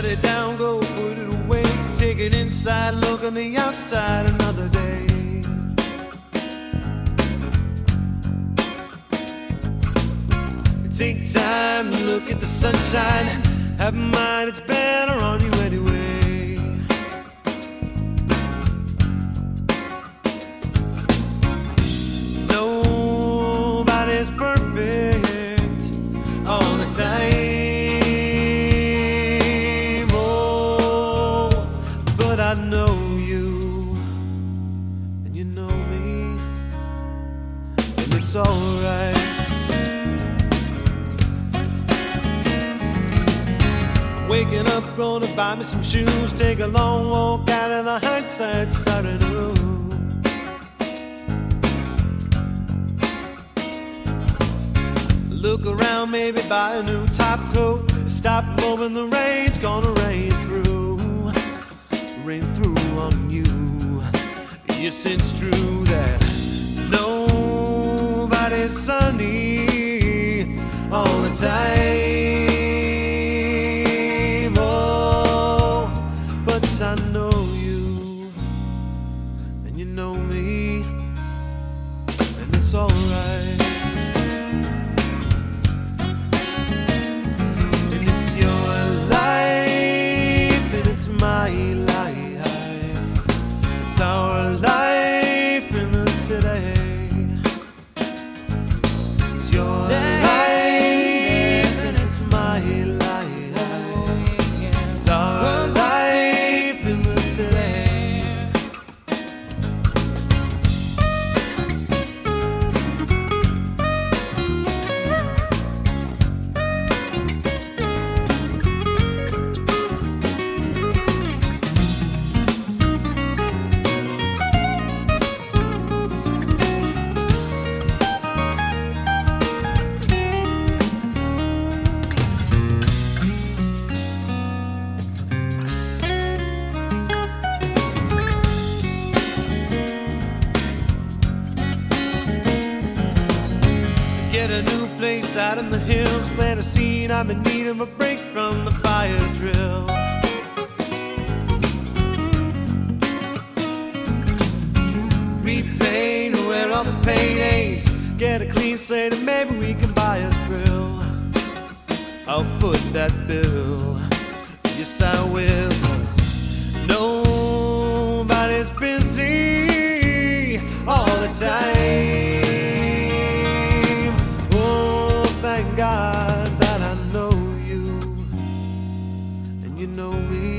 shut it down, go put it away. Take it inside, look on the outside another day. Take time to look at the sunshine. Have a mind, it's better on you anyway. And you know me, and it's alright. Waking up, gonna buy me some shoes, take a long walk out of the hindsight, starting new. Look around, maybe buy a new top coat. Stop hoping the rain's gonna rain through, rain through on you. Yes, it's true that nobody's sunny all the time. Oh, but I know you, and you know me, and it's alright. And it's your life, and it's my life. Out in the hills, plant a seed. I'm in need of a break from the fire drill. Repaint where all the paint ain't. Get a clean slate and maybe we can buy a thrill. I'll foot that bill. Yes, I will. Know me.